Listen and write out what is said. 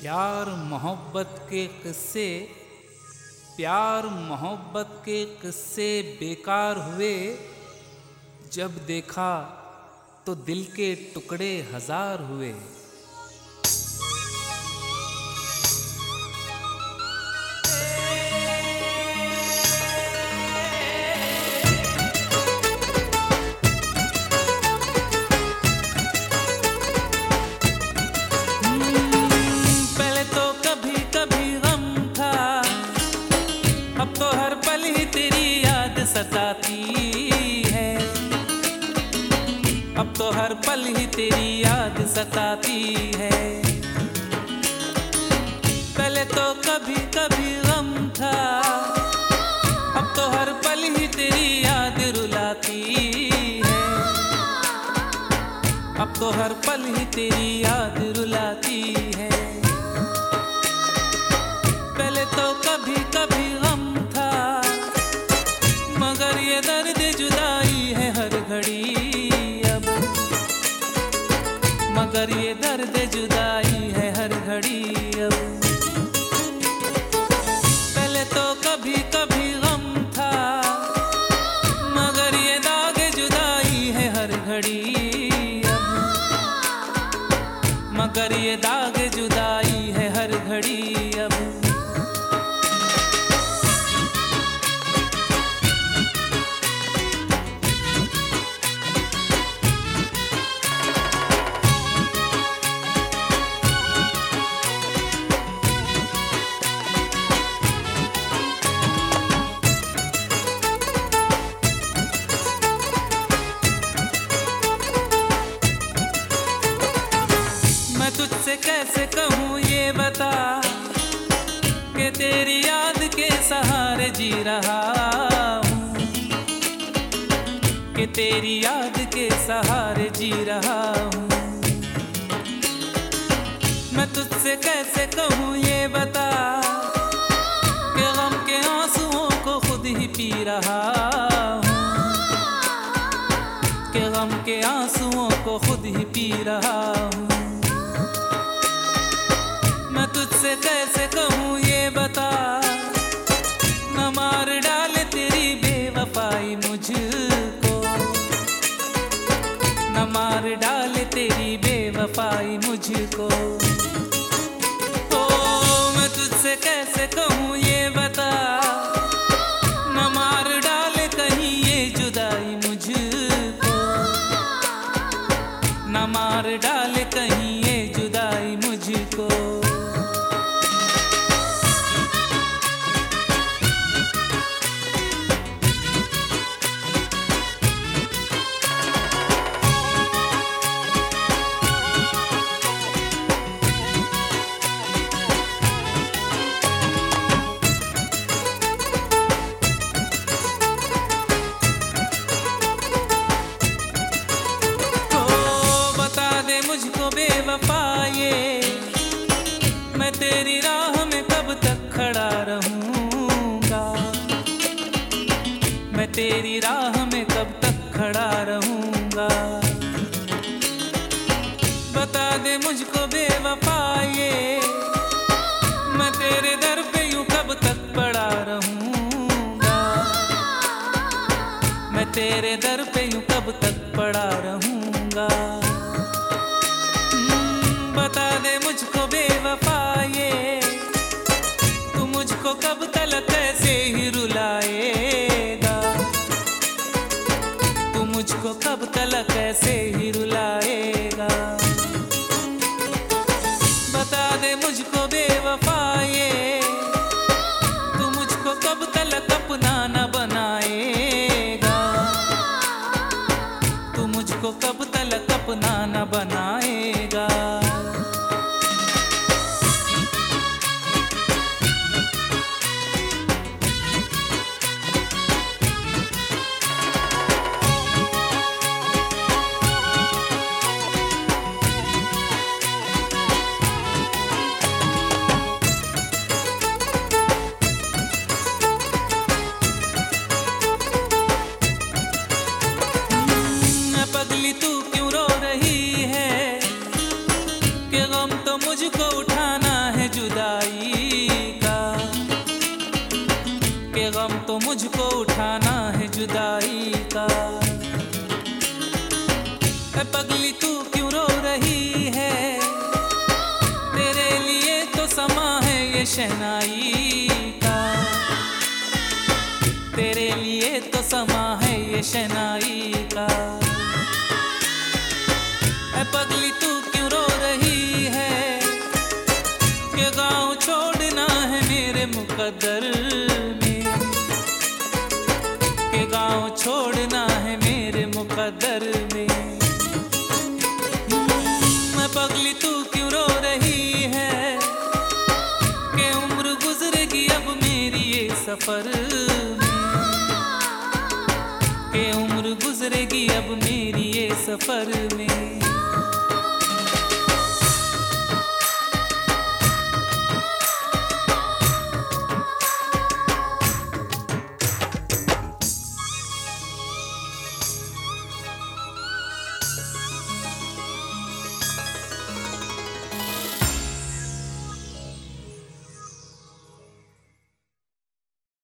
प्यार मोहब्बत के किस्से, प्यार मोहब्बत के किस्से बेकार हुए। जब देखा तो दिल के टुकड़े हज़ार हुए। अब तो हर पल ही तेरी याद सताती है। पहले तो कभी कभी गम था, अब तो हर पल ही तेरी याद रुलाती है। अब तो हर पल मगर ये दर्द जुदाई है हर घड़ी। अब पहले तो कभी कभी गम था, मगर ये दाग जुदाई है हर घड़ी। अब मगर ये दाग जुदाई है हर घड़ी। अब रहा हूँ कि तेरी याद के सहारे जी रहा हूँ। मैं तुझसे कैसे कहूँ ये बता कि गम के आंसुओं को खुद ही पी रहा हूँ। कि गम के आंसुओं को खुद ही पी रहा हूँ। मैं तुझसे कैसे तेरी बेवफाई मुझको। मैं तेरी राह में कब तक खड़ा रहूँगा? मैं तेरी राह में कब तक खड़ा रहूँगा? बता दे मुझको बेवफा ये। मैं तेरे दर पे यूँ कब तक पड़ा रहूँगा? मैं तेरे दर पे यूँ कब तक मुझको कब तलक ऐसे? बोली, तू क्यों रो रही है? कि गम तो मुझको उठाना है जुदाई का। के गम तो मुझको उठाना है जुदाई का। पगली, तू क्यों रो रही है? तेरे लिए तो समा है ये शहनाई का। तेरे लिए तो समा है ये शहनाई का। छोड़ना है मेरे मुकद्दर में। के गाँव छोड़ना है मेरे मुकद्दर में। मैं पगली तू क्यों रो रही है? के उम्र गुजरेगी अब मेरी ये सफ़र में। के उम्र गुजरेगी अब मेरी ये सफ़र में।